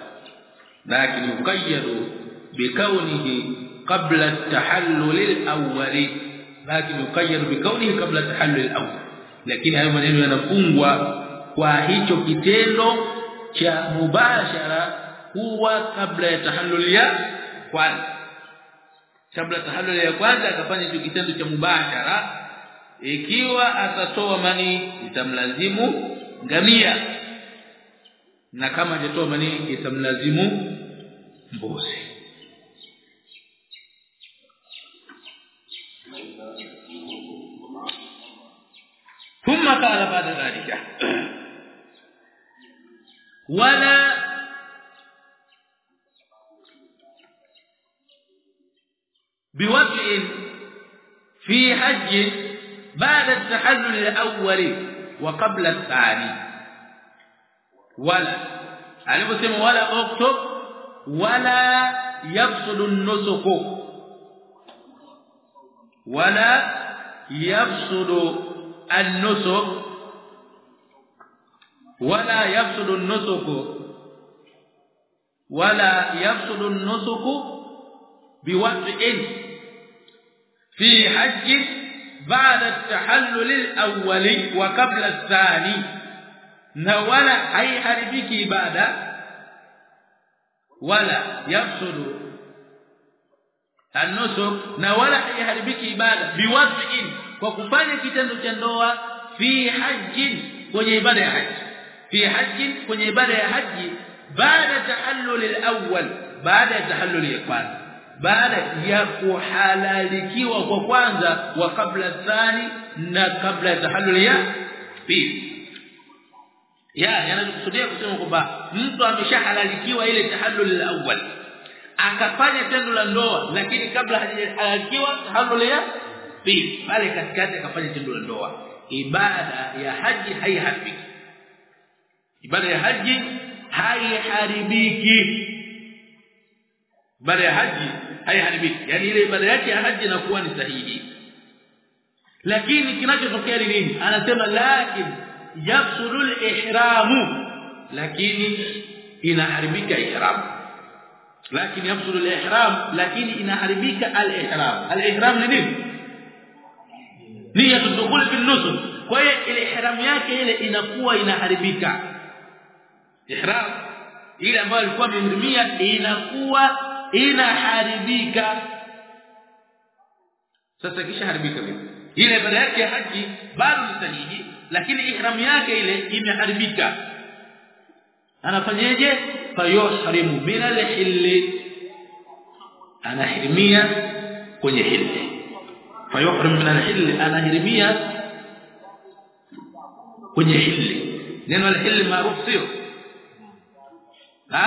لكن يقيد bikaunihi qabla التحلل الاول لكن يقير lakin قبل bikaunihi qabla at-tahallul al-awwal lakini hayo maneno yanafungwa kwa hicho kitendo cha mubashara huwa kabla ya tahallul ya kwanza kabla tahallul ya kwanza akafanya hicho kitendo cha mubashara ikiwa atatoa mani itamlazimu ngamia na kama atatoa mani itamlazimu mbuzi ثم قال بعد ذلك ولا بوضع في حج بعد التحلل الأول وقبل الثاني. ولا aliposema wala uktub wala yafsudu an-nusuk wala yafsudu النسك ولا يفسد النسك ولا يفسد النسك بوضع في حج بعد التحلل الأول وقبل الثاني. ولا هيحربك ibada wala yafsudu an-nusuk na wala haiharibiki ibada biwas'in kwa kufanya kitendo cha ndoa fi hajjin kwenye ibada ya haji. Fi hajjin kwenye ibada ya haji baada tahallul al-awwal baada ya tahallul ya kwanza. Baada ya kuhalalikiwa kwa kwanza wa kabla thani na kabla tahallul ya pili. Ya yanakusudia kusema kwamba mtu ameshahalalikiwa ile tahallul al-awwal akafanya tendo la ndoa lakini kabla hajahalalikiwa tahallul ya pili pale katikati akafanya tendo la ndoa. Ibada ya haji haiharibiki. Ibada ya haji haiharibiki. Ibada ya haji haiharibiki. Yani ile ibada yake ya haji inakuwa ni sahihi. Lakini kinachotokea ni nini? Anasema lakin yafsulu al-ihramu. Lakini inaharibika ihram. Lakini yafsulu al-ihram lakini inaharibika al-ihram. Al-ihram ni nini nia tudkhul fi nusuk kwa hiyo ile ihram yake ile inakuwa inaharibika. Ihram ile ambayo alikuwa amehrimia inakuwa inaharibika. Sasa kisha haribika vipi ile ibada yake ya haji bado ni sahihi lakini ihram yake ile imeharibika. Anafanyaje fayuhrimu min al-hilli anahirimia kwenye hilli fayuhrim min al-hill anahirimia kwenye hilli neno al-hill maarufu sio ha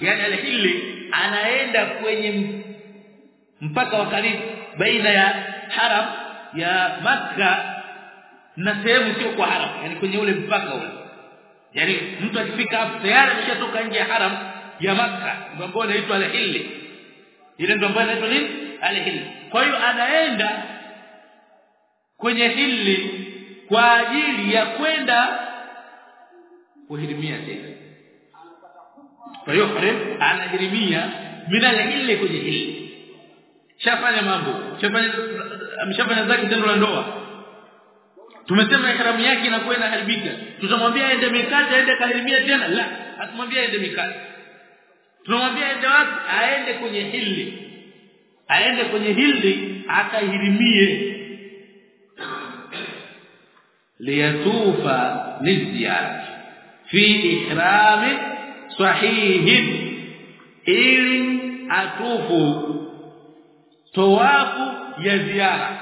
yani al-hill anaenda kwenye mpaka wa karibu baina ya haram ya makka na sehemu sio kwa haram yani kwenye ule mpaka ule. Yani mtu akifika hapo tayari ameshatoka nje ya haram ya makka ambao inaitwa al-hill ile ndio ambayo inaitwa nini? Al-hill. Kwa hiyo anaenda kwenye hili kwa ajili ya kwenda kuhirimia tena. Kwa hiyo anahirimia bila hili kwenye hili. Shafanya mambo. Shafanya ameshafanya zake tendo la ndoa. Tumesema ihramu yake inakuwa inaharibika. Tutamwambia aende mikate aende kahirimia tena? La. Hatumwambia aende mikati tunamwambia aende wapi aende kwenye hili aende kwenye hili akahirimie. Liyatufa liziyarat fi ihram sahih ili atufu tawafu ya ziara.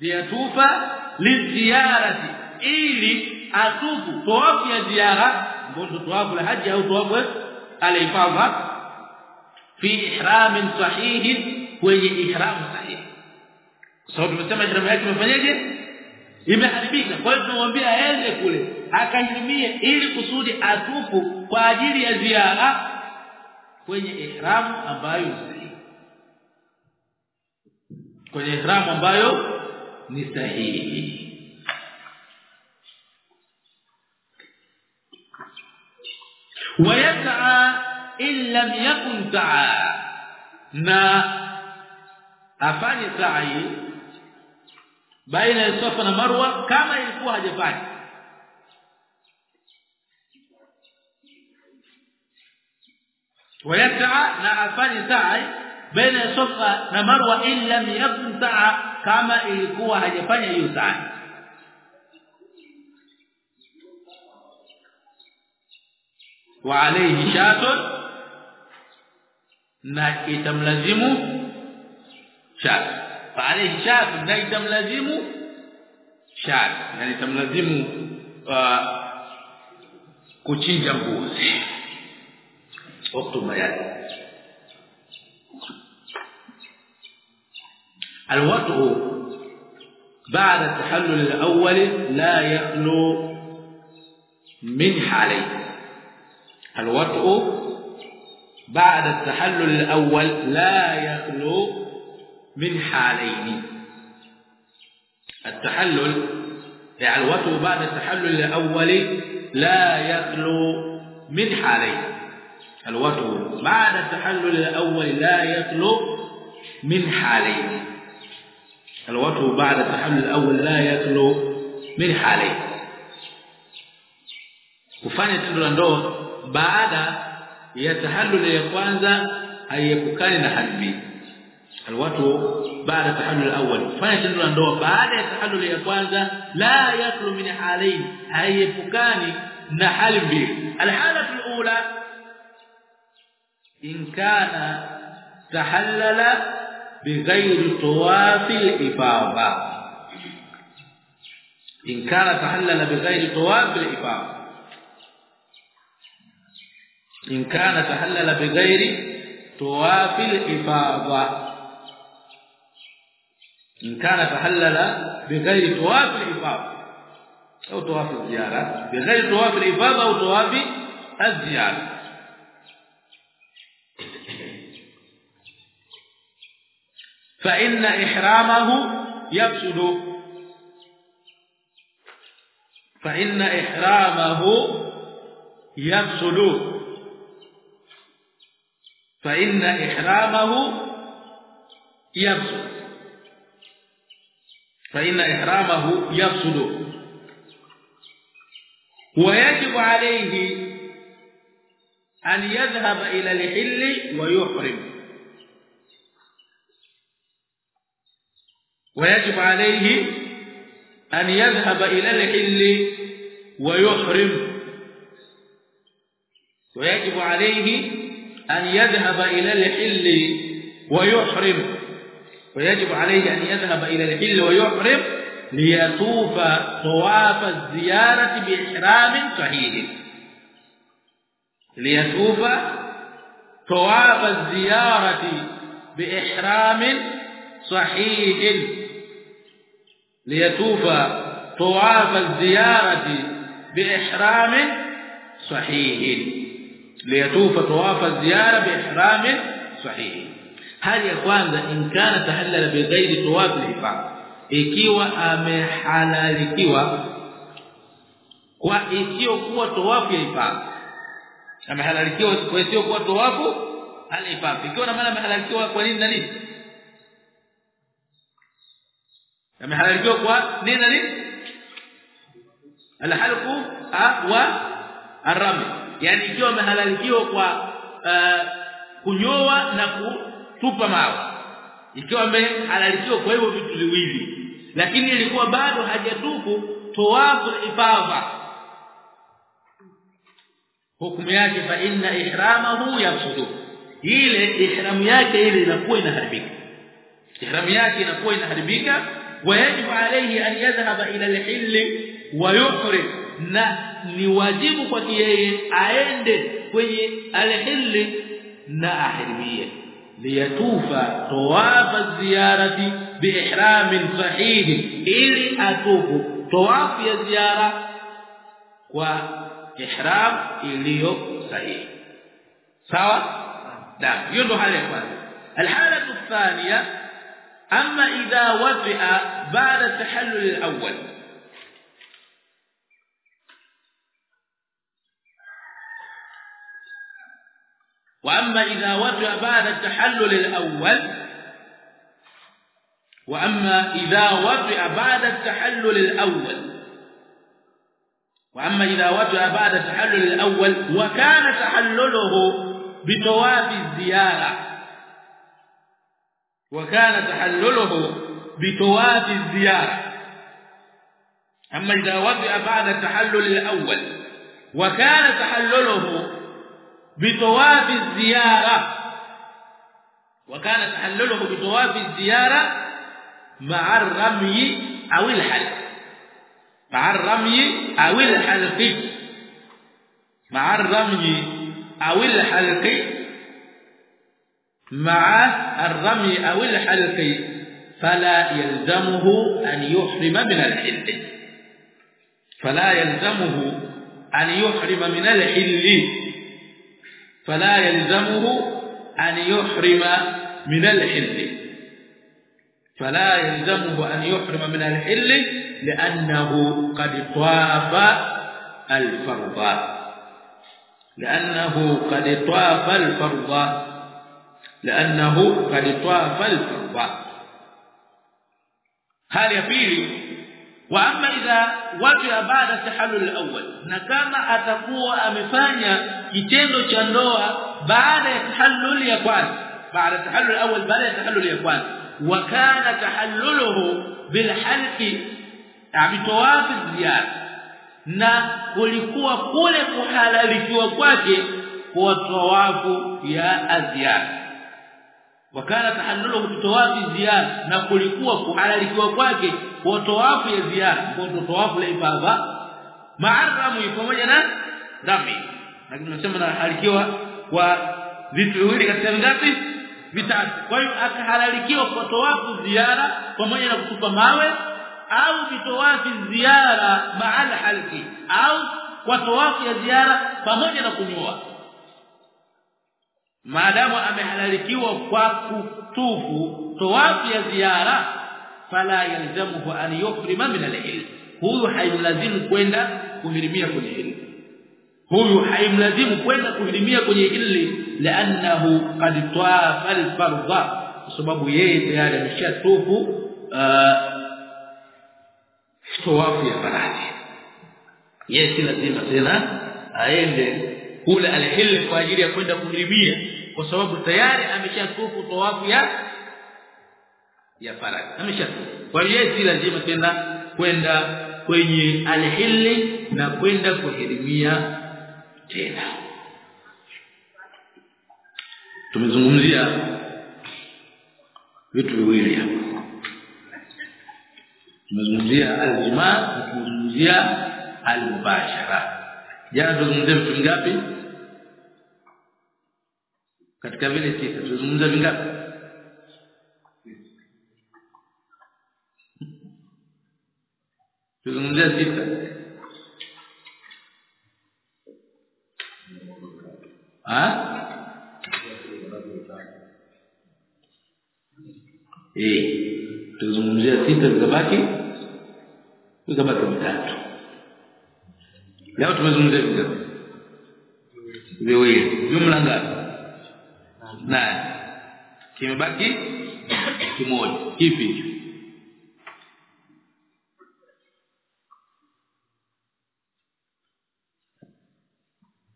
Liyatufa liziyarati ili atufu tawafu ya ziara. Ndio tawafu la haji au tawafu al-ifadha fi ihram sahih kwenye ihram sahih. Sababu tumesema ihram yake imefanyaje? Imeharibika. Kwa hiyo tunamwambia aende kule akahirimie ili kusudi atupu kwa ajili ya ziara kwenye ihram ambayo sahihi. Kwenye ihram ambayo ni sahihi wayasaa in lam yakun taa na afanye sa'i baina ya Safa na Marwa kama ilikuwa hajafanya. Wayataa na afanye sa'i baina Safa na Marwa in yakun taa kama ilikuwa hajafanya hiyo sa'i وعليه شات نا يتملزم شات. فعليه شات نا يتملزم شات. يعني يتملزم آه، كوتشينجا مبوزي وقت ما يعني الوضع بعد التحلل الأول لا يخلو من حالين. الوضع بعد التحلل الأول لا يخلو من حالين. التحلل يعني الوضع بعد التحلل الأول لا يخلو من حالين. الوضع بعد التحلل الأول لا يخلو من حالين. الوضع بعد التحلل الأول لا يخلو من حالين. kufanya tendo la baada ya tahallul ya kwanza haiepukani na mbili alwatu baada tahallul awwal kufanya tendo la ndoa baada ya tahallul ya kwanza la yaklu min halain haiepukani na hali mbili alhalatu alula in kana tahallala bighairi tawafi al-ifada in kana tahallala bighairi tawafi al-ifada إن كان تحلل بغير طواف الإفاضة. إن كان تحلل بغير طواف الإفاضة. أو طواف الزيارة. بغير طواف الإفاضة أو طواف الزيارة. فإن إحرامه يفسد. فإن إحرامه يفسد. فإن إحرامه يفسد. فإن إحرامه يفسد. ويجب عليه أن يذهب إلى الحل ويحرم. ويجب عليه أن يذهب إلى الحل ويحرم. ويجب عليه أن يذهب إلى الحل ويحرم. ويجب عليه أن يذهب إلى الحل ويحرم ليطوف طواف الزيارة بإحرام صحيح. ليطوف طواف الزيارة بإحرام صحيح. ليطوف طواف الزيارة بإحرام صحيح. liyatufa tawafa ziyara biihram sahihi hali ya kwanza in kana tahallala bighairi tawaf al-ifada ikiwa amehalalikiwa kwa isiyo isiyokuwa tawafu ya ifada amehalalikiwa kwa isiyo isiyokuwa tawafu al-ifada ikiwa na maana amehalalikiwa kwa nini na nini amehalalikiwa kwa nini na nini alhalqu wa ar-ramy yani ikiwa amehalalikiwa kwa uh, kunyoa na kutupa mawe. Ikiwa amehalalikiwa kwa hivyo vitu viwili. Lakini ilikuwa bado hajatuku tawafu ifadha hukumu yake fa inna ihramahu yafsudu ile ihramu yake ile inakuwa inaharibika. Ihramu yake inakuwa inaharibika yajibu alayhi an yadhhab ila al-hill wa yukhrij na ni wajibu kwa yeye aende kwenye alhilli na ahrimie liyatufa tawafa ziyarati biihramin sahih ili atufu tawafu ya ziara kwa ihram iliyo sahihi sawa نعم hiyo ndo hali ya kwanza الحاله الثانية اما اذا وطئ بعد التحلل الأول وأما إذا وجب بعد التحلل الأول وأما إذا وجب بعد التحلل الأول وأما إذا وجب بعد التحلل الأول وكان تحلله بطواف الزيارة وكان تحلله بطواف الزيارة. أما إذا وجب بعد التحلل الأول وكان تحلله بطواف الزيارة. وكان تحلله بطواف الزيارة مع الرمي أو الحلق مع الرمي أو الحلق مع الرمي أو الحلق مع الرمي أو الحلق فلا يلزمه أن يحرم من الحل فلا يلزمه أن يحرم من الحل. فلا يلزمه أن يحرم من الحل. فلا يلزمه أن يحرم من الحل لأنه قد طاف الفرض. لأنه قد طاف الفرض. لأنه قد طاف الفرض. ya pili wa amma idha wajia baada tahallul al-awwal na kama atakuwa amefanya kitendo cha ndoa baada ya tahallul ya kwanza baada tahallul al-awwal baada ya tahallul ya kwanza. Wa kana tahalluluhu bil halqi abitawaf ziyada na kulikuwa kule kuhalalikiwa kwake kwa tawafu ya aziyada wakana tahallulu bitawafi ziyada na kulikuwa kuhalalikiwa kwake kwa tawafu ya ziyada kwa tawafu la ibada maaramu pamoja na dhambi. Lakini tunasema na halikiwa kwa vitu viwili katika ngapi vitatu. Kwa hiyo akahalalikiwa kwa tawafu ziara pamoja na kutupa mawe au vitowafu ziara maal halki au kwa tawafu ya ziara pamoja na kunyoa maadamu amehalalikiwa kwa kutufu tawafu ya ziara fala yalzamuhu an yuhrima min al-ilm. Huyu haimlazimu kwenda kuhirimia kwenye hili huyu haimlazimu kwenda kuhirimia kwenye hili laannahu qad tawafa al-fardha kwa sababu yeye tayari ameshatufu uh, tawafu ya faradhi yeye si lazima tena aende kule alhil kwa ajili ya kwenda kuhirimia kwa sababu tayari ameshatufu tawafu ya ya faradhi ameshatufu kwa hiyo si lazima tena kwenda kwenye alhilli na kwenda kuhirimia tena. Tumezungumzia vitu viwili hapa. Tumezungumzia aljima na tumezungumzia almubashara. Jana tuzungumzia vitu vingapi katika vile sita tuzungumza vingapi tuzungumzia sita. Ah eh tuzungumzia sita zikabaki zikabaki vitatu leo tumezungumzia vingapi viwili. Jumla ngapi nane kimebaki kimoja. Kipi? Hicho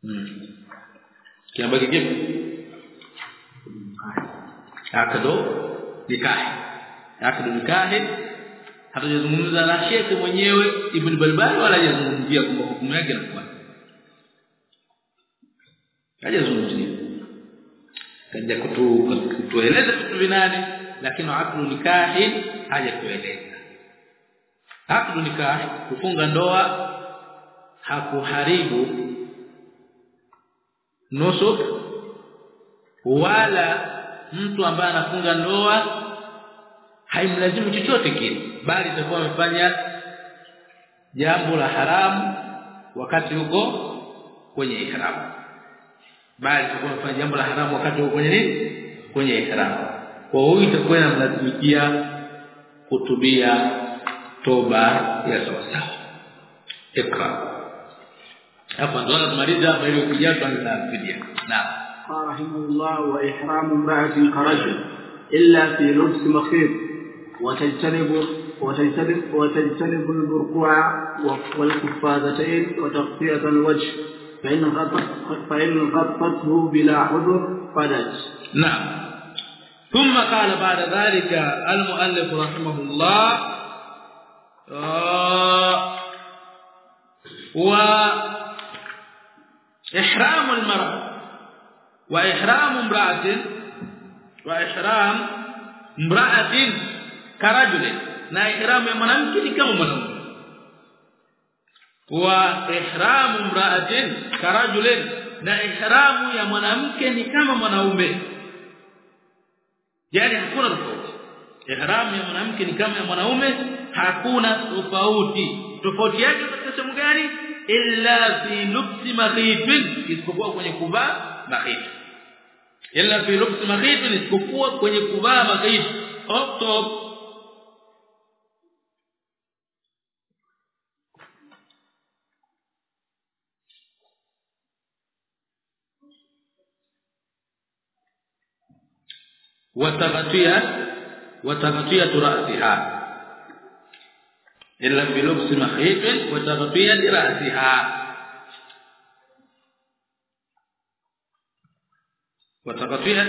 hmm. kinabaki kipi? Akado nikahi akado nikahi hatujazungumza na shekhe mwenyewe ibn balbal wala hajazungumzia kwamba hukumu yake inakuwa hajazungumzia kaja kutu kutueleza vitu vinane lakini aklu nikahi hajatueleza aqlu nikahi kufunga ndoa hakuharibu nusuk wala mtu ambaye anafunga ndoa haimlazimu chochote kile bali itakuwa amefanya jambo la haramu wakati huko kwenye ihram bali itakuwa amefanya jambo la haramu wakati huko kwenye nini kwenye ihram kwa hiyo itakuwa inamlazimikia kutubia toba ya sawa sawa ikra hapa ndo tunamaliza hapa ili ukija tuanze fidia naam قال رحمه الله وإحرام امرأة كرجل إلا في لبس مخيط وتجتنب وتجتنب وتجتنب البرقوع والقفازتين وتغطية الوجه فإن غطت فإن غطته بلا عذر فلت نعم. ثم قال بعد ذلك المؤلف رحمه الله آه وإحرام المرأة وإحرام امرأة وإحرام امرأة كرجل. na ihramu ya mwanamke ni wa ihramu imra'atin karajulin. Na ihramu ya mwanamke ni kama mwanaume. Yani hakuna tofauti. Ihramu ya mwanamke ni kama ya mwanaume hakuna tofauti. Tofauti yake katika sehemu gani? Illa fi lubsi maghibin isipokuwa kwenye kuvaa maghib illa fi lubsi maghibin isipokuwa kwenye kuvaa makhif oktob wataghtia wataghtia ra'siha. Illa bilubsi mahijin wataghtia wa wataghtia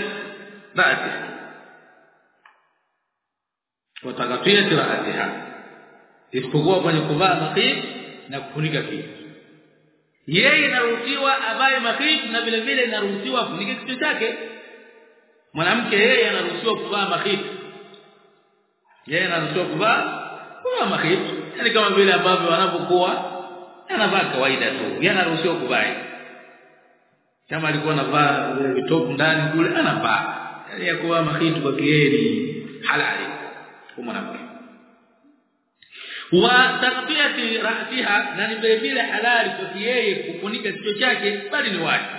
rasiha. Wataghtia ra'siha. Isipokuwa kwenye kuvaa mahij na kufunika kichwa yeye inaruhusiwa abaye mahij na vile vile inaruhusiwa afunike kichwa chake mwanamke yeye anaruhusiwa kuvaa mahit yeye anaruhusiwa kuvaa kuvaa mahit yani kama vile ambavyo wanapokuwa anavaa kawaida tu. Yeye anaruhusiwa kuvaa kama alikuwa anavaa vile vitopu ndani kule anavaa. Yani ya kuvaa mahit kwa kieni halali kwa mwanamke. Wa taqtiyati ra'siha na ni vile halali kwa yeye kufunika kichwa chake bali ni wajibu.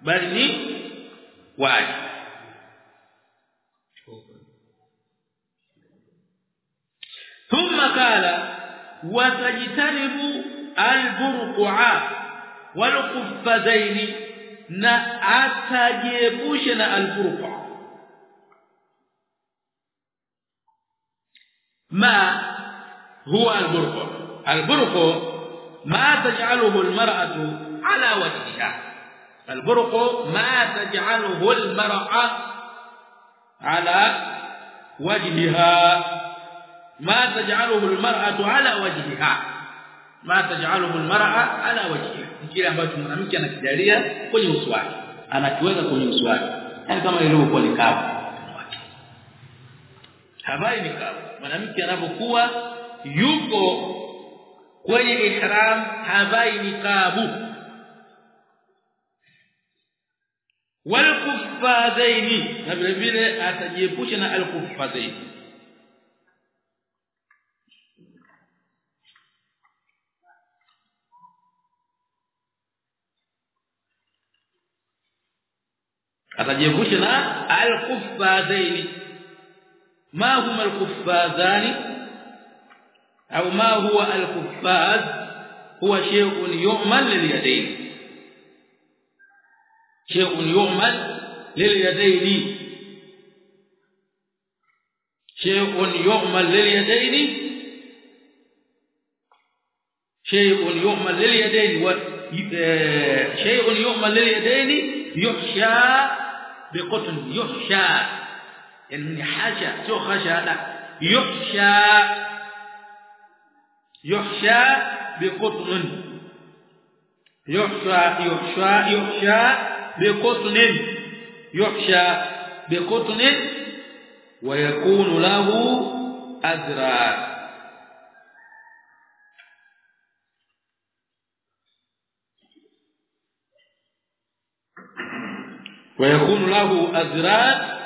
Bali ni wajibu ثم قال وتجتنب البرقع والقفزين. نا اتجيبوشنا na ما هو البرقع؟ البرقع ما تجعله المرأة على وجهها. البرقع ما تجعله المرأة على وجهها. ma taj'aluhu almar'atu ala wajhiha. Ma taj'aluhu almar'a ala wajhiha. Kile ambacho mwanamke anakijalia kwenye uso wake. Anakiweka kwenye uso wake. Yani kama ilivyokuwa ni kavu. Havai ni kavu. Mwanamke anapokuwa yuko kwenye ihram havai niqabu walkufadaini na vile vile atajiepusha na alkufadaini atajiepusha na al-kuffadhaini ma huma al-kuffadhani au ma huwa al-kuffadh huwa shay'un yu'mal lil-yadayn shay'un yu'mal lil-yadayn shay'un yu'mal lil-yadayn shay'un yu'mal lil-yadayn wa shay'un yu'mal lil-yadayn yuhsha بقطن يحشى. يعني حاشا سو خشى؟ لا. يحشى. يحشى بقطن. يحشى يحشى يحشى بقطن. يحشى بقطن ويكون له أزرار. ويكون له أزرار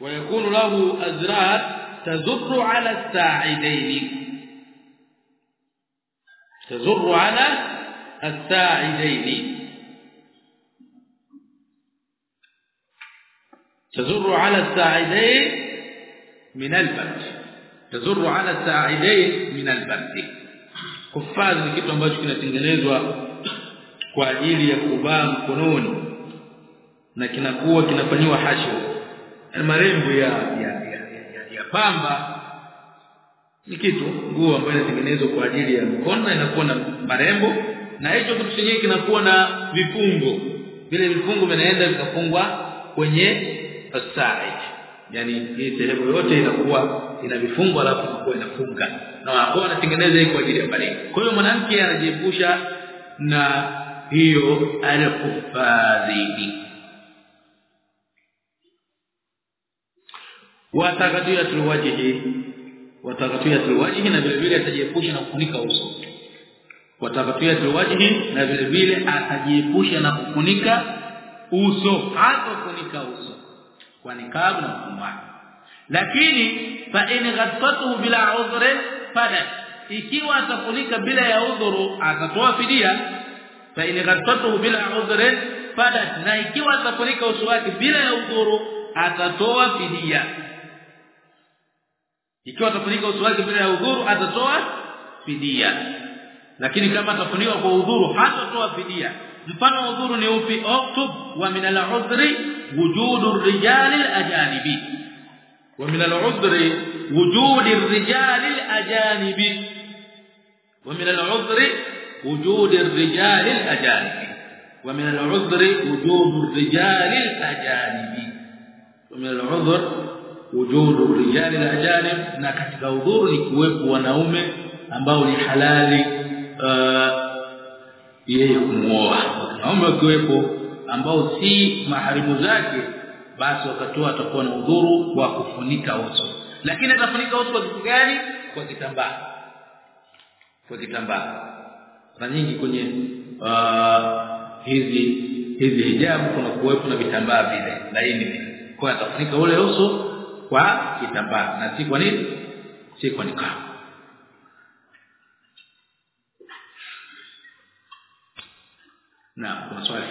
ويكون له أزرار تزر على الساعدين. tazuru ala as-sa'idaini تزر على الساعدين من البرد. تزر على الساعدين من البرد. kufadhi ni kitu ambacho kinatengenezwa kwa ajili ya kuvaa mkononi na kinakuwa kinafanywa hasho. Marembo ya ya, ya, ya, ya pamba ni kitu nguo ambayo inatengenezwa kwa ajili ya mkono na inakuwa na marembo na hicho kitu chenyewe kinakuwa na vifungo. Vile vifungo vinaenda vikafungwa kwenye fasaid yani hii sehemu yote inakuwa ina vifungo alafu inakuwa inafunga. Na wao wanatengeneza hii kwa ajili ya baridi. Kwa hiyo mwanamke anajiepusha na hiyo alkufadhi watakatia tulwajihi watakatia tulwajihi na vile vile atajiepusha na kufunika uso. Watakatia tulwajihi na vile vile atajiepusha na kufunika uso hata kufunika uso. Kwa nikabu na kumbana lakini fa in ghadathu bila udhri fada. Ikiwa atafunika bila ya udhuru atatoa fidia in ghaffatuhu bila udhri fada na ikiwa atafunika uso wake bila ya udhuru atatoa fidia ikiwa atafunika uso wake bila ya udhuru atatoa fidia lakini kama atafunika kwa udhuru hatatoa fidia mfano wa udhuru ni upi oktub wa min al-udhri وجود الرجال الاجانب ومن العذر وجود الرجال الاجانب ومن العذر وجود الرجال الاجانب ومن العذر وجود الرجال الاجانب ومن العذر وجود الرجال الاجانب na katika udhuru ni kuwepo wanaume ambao ni halali yeye kumuoa wanaume wakiwepo ambao si maharimu zake basi wakatoa atakuwa na udhuru wa kufunika uso lakini atafunika uso kwa kitu gani kwa kitambaa kwa kitambaa na nyingi kwenye uh, hizi hizi hijabu kuna kuwepo na vitambaa vile laini kwa atafunika ule uso kwa kitambaa. Na si kwa nini? Si kwa nikabu na kuna swali